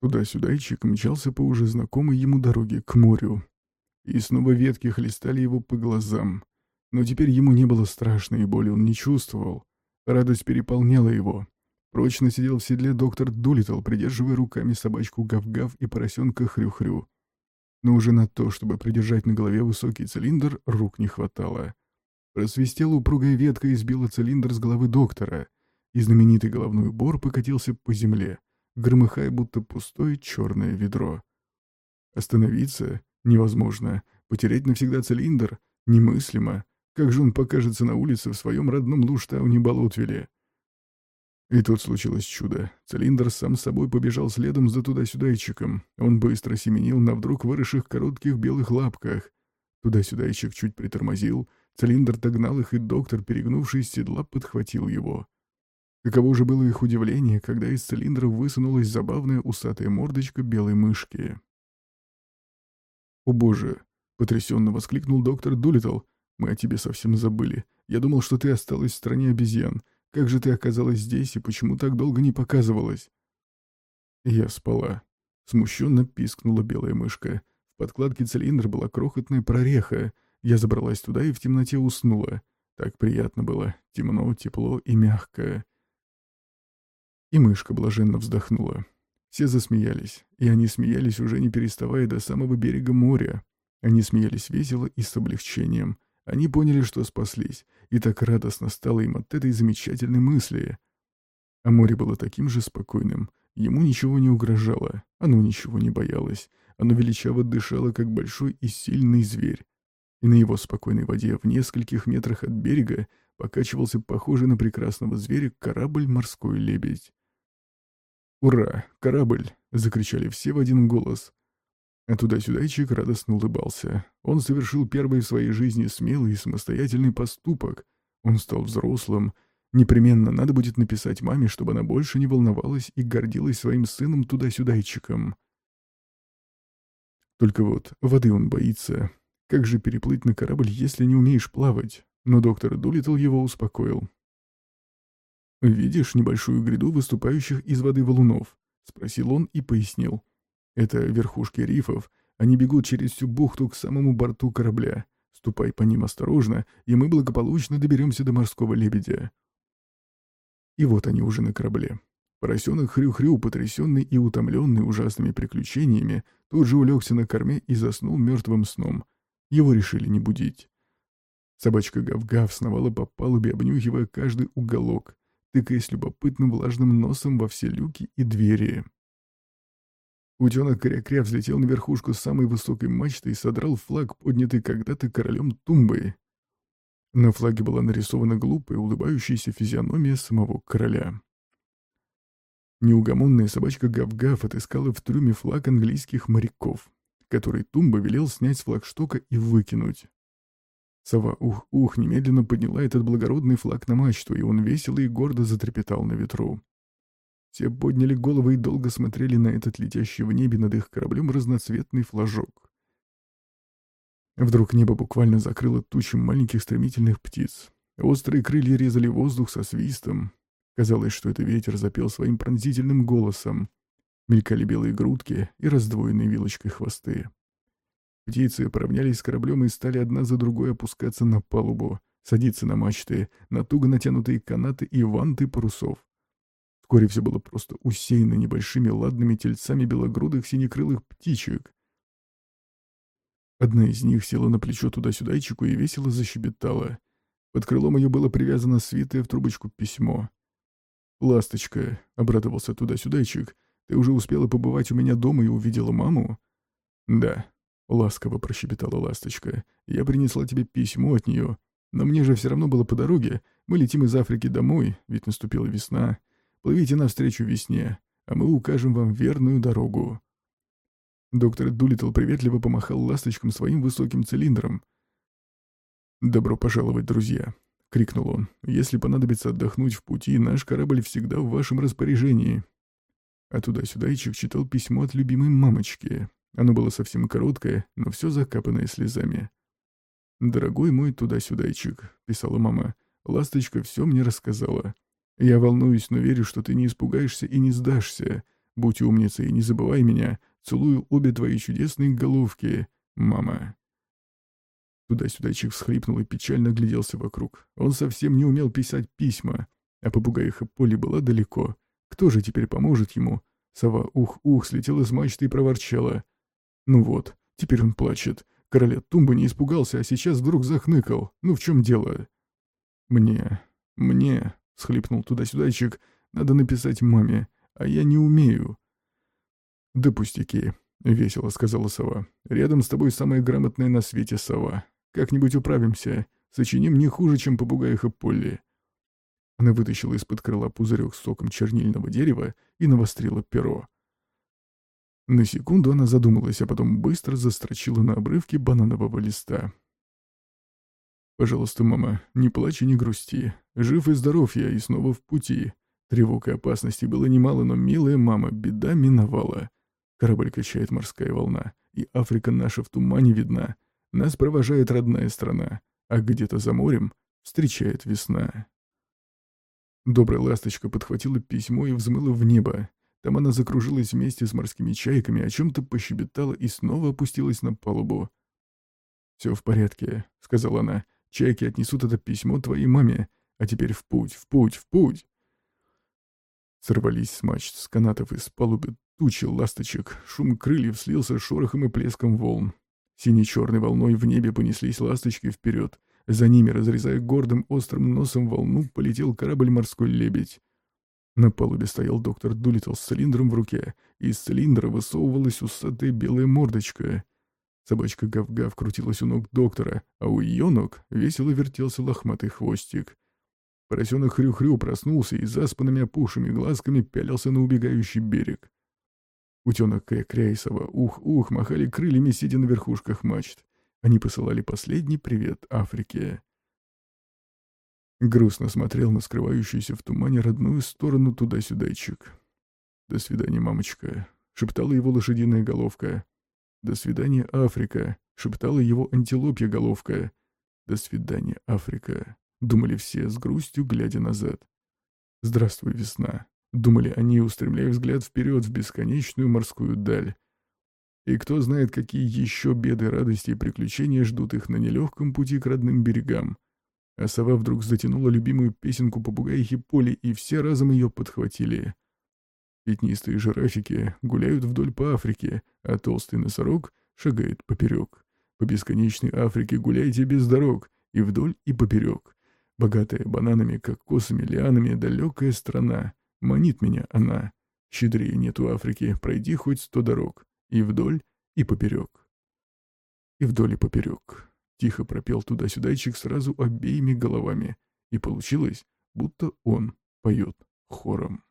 Туда-сюдайчик мчался по уже знакомой ему дороге к морю. И снова ветки хлестали его по глазам. Но теперь ему не было страшно, и боли он не чувствовал. Радость переполняла его. Прочно сидел в седле доктор Дулитл, придерживая руками собачку Гав-Гав и поросенка Хрю-Хрю. Но уже на то, чтобы придержать на голове высокий цилиндр, рук не хватало. Просвистела упругая ветка и сбила цилиндр с головы доктора, и знаменитый головной убор покатился по земле, громыхая, будто пустое черное ведро. Остановиться невозможно, потерять навсегда цилиндр немыслимо. Как же он покажется на улице в своем родном Луштауне-Болотвилле? И тут случилось чудо. Цилиндр сам собой побежал следом за туда-сюдайчиком. Он быстро семенил на вдруг выросших коротких белых лапках. Туда-сюдайчик чуть притормозил. Цилиндр догнал их, и доктор, перегнувшись с седла, подхватил его. Каково же было их удивление, когда из цилиндра высунулась забавная усатая мордочка белой мышки. «О боже!» — потрясенно воскликнул доктор Дулитл. «Мы о тебе совсем забыли. Я думал, что ты осталась в стране обезьян. Как же ты оказалась здесь и почему так долго не показывалась?» Я спала. Смущенно пискнула белая мышка. В подкладке цилиндра была крохотная прореха. Я забралась туда и в темноте уснула. Так приятно было. Темно, тепло и мягко. И мышка блаженно вздохнула. Все засмеялись, и они смеялись уже не переставая до самого берега моря. Они смеялись весело и с облегчением. Они поняли, что спаслись, и так радостно стало им от этой замечательной мысли. А море было таким же спокойным. Ему ничего не угрожало, оно ничего не боялось. Оно величаво дышало, как большой и сильный зверь. И на его спокойной воде в нескольких метрах от берега покачивался похожий на прекрасного зверя корабль «Морской лебедь». «Ура! Корабль!» — закричали все в один голос. А туда-сюдайчик радостно улыбался. Он совершил первый в своей жизни смелый и самостоятельный поступок. Он стал взрослым. Непременно надо будет написать маме, чтобы она больше не волновалась и гордилась своим сыном туда-сюдайчиком. Только вот воды он боится. Как же переплыть на корабль, если не умеешь плавать? Но доктор Дулитл его успокоил. «Видишь небольшую гряду выступающих из воды валунов?» — спросил он и пояснил. «Это верхушки рифов. Они бегут через всю бухту к самому борту корабля. Ступай по ним осторожно, и мы благополучно доберемся до морского лебедя». И вот они уже на корабле. Поросенок Хрю-Хрю, потрясенный и утомленный ужасными приключениями, тут же улегся на корме и заснул мертвым сном. Его решили не будить. Собачка Гав-Гав сновала по палубе, обнюхивая каждый уголок тыкаясь любопытным влажным носом во все люки и двери. Утенок кря-кря взлетел на верхушку самой высокой мачты и содрал флаг, поднятый когда-то королем Тумбой. На флаге была нарисована глупая, улыбающаяся физиономия самого короля. Неугомонная собачка Гав-Гав отыскала в трюме флаг английских моряков, который Тумба велел снять с флагштока и выкинуть. Сова ух-ух немедленно подняла этот благородный флаг на мачту, и он весело и гордо затрепетал на ветру. Все подняли головы и долго смотрели на этот летящий в небе над их кораблем разноцветный флажок. Вдруг небо буквально закрыло тучем маленьких стремительных птиц. Острые крылья резали воздух со свистом. Казалось, что это ветер запел своим пронзительным голосом. Мелькали белые грудки и раздвоенные вилочкой хвосты. Птицы поравнялись с кораблем и стали одна за другой опускаться на палубу, садиться на мачты, на туго натянутые канаты и ванты парусов. Вскоре все было просто усеяно небольшими ладными тельцами белогрудых синекрылых птичек. Одна из них села на плечо туда-сюдайчику и весело защебетала. Под крылом ее было привязано свитое в трубочку письмо. «Ласточка», — обрадовался туда-сюдайчик, — «ты уже успела побывать у меня дома и увидела маму?» «Да», Ласково прощебетала ласточка. «Я принесла тебе письмо от нее. Но мне же все равно было по дороге. Мы летим из Африки домой, ведь наступила весна. Плывите навстречу весне, а мы укажем вам верную дорогу». Доктор Дулитл приветливо помахал ласточкам своим высоким цилиндром. «Добро пожаловать, друзья!» — крикнул он. «Если понадобится отдохнуть в пути, наш корабль всегда в вашем распоряжении». А туда-сюда Ичик читал письмо от любимой мамочки. Оно было совсем короткое, но все закапанное слезами. «Дорогой мой туда-сюдайчик», — писала мама, — «ласточка все мне рассказала. Я волнуюсь, но верю, что ты не испугаешься и не сдашься. Будь умницей и не забывай меня. Целую обе твои чудесные головки, мама». Туда-сюдачик всхлипнул и печально гляделся вокруг. Он совсем не умел писать письма, а попугаиха Полли была далеко. Кто же теперь поможет ему? Сова ух-ух слетела с мачты и проворчала. Ну вот, теперь он плачет. Короля Тумба не испугался, а сейчас вдруг захныкал. Ну в чем дело? Мне, мне, схлипнул туда-сюдачик, надо написать маме, а я не умею. Да пустяки, весело сказала сова. Рядом с тобой самая грамотная на свете сова. Как-нибудь управимся. Сочиним не хуже, чем попугаиха Полли. Она вытащила из-под крыла пузырек с соком чернильного дерева и навострила перо. На секунду она задумалась, а потом быстро застрочила на обрывке бананового листа. «Пожалуйста, мама, не плачь и не грусти. Жив и здоров я и снова в пути. Тревог и опасностей было немало, но, милая мама, беда миновала. Корабль качает морская волна, и Африка наша в тумане видна. Нас провожает родная страна, а где-то за морем встречает весна. Добрая ласточка подхватила письмо и взмыла в небо. Там она закружилась вместе с морскими чайками, о чем-то пощебетала и снова опустилась на палубу. «Все в порядке», — сказала она. «Чайки отнесут это письмо твоей маме. А теперь в путь, в путь, в путь!» Сорвались с мачт, с канатов и палубы тучи ласточек. Шум крыльев слился шорохом и плеском волн. Сине-черной волной в небе понеслись ласточки вперед. За ними, разрезая гордым острым носом волну, полетел корабль «Морской лебедь». На палубе стоял доктор Дулитл с цилиндром в руке, из цилиндра высовывалась усатая белая мордочка. Собачка Гав-Гав крутилась у ног доктора, а у ее ног весело вертелся лохматый хвостик. Поросенок Хрю-Хрю проснулся и заспанными опухшими глазками пялился на убегающий берег. Утенок Кря-Кряйсова, ух-ух, махали крыльями, сидя на верхушках мачт. Они посылали последний привет Африке. Грустно смотрел на скрывающуюся в тумане родную сторону туда-сюдайчик. «До свидания, мамочка», — шептала его лошадиная головка. «До свидания, Африка», — шептала его антилопья головка. «До свидания, Африка», — думали все с грустью, глядя назад. «Здравствуй, весна», Думали они, устремляя взгляд вперед в бесконечную морскую даль. И кто знает, какие еще беды, радости и приключения ждут их на нелегком пути к родным берегам. А сова вдруг затянула любимую песенку попугаихи Поли, и все разом ее подхватили. Пятнистые жирафики гуляют вдоль по Африке, а толстый носорог шагает поперек. По бесконечной Африке гуляйте без дорог, и вдоль, и поперек. Богатая бананами, кокосами, лианами далекая страна. Манит меня она. Щедрее нету Африки, пройди хоть сто дорог. И вдоль, и поперек. И вдоль, и поперек. Тихо пропел туда-сюдайчик сразу обеими головами. И получилось, будто он поет хором.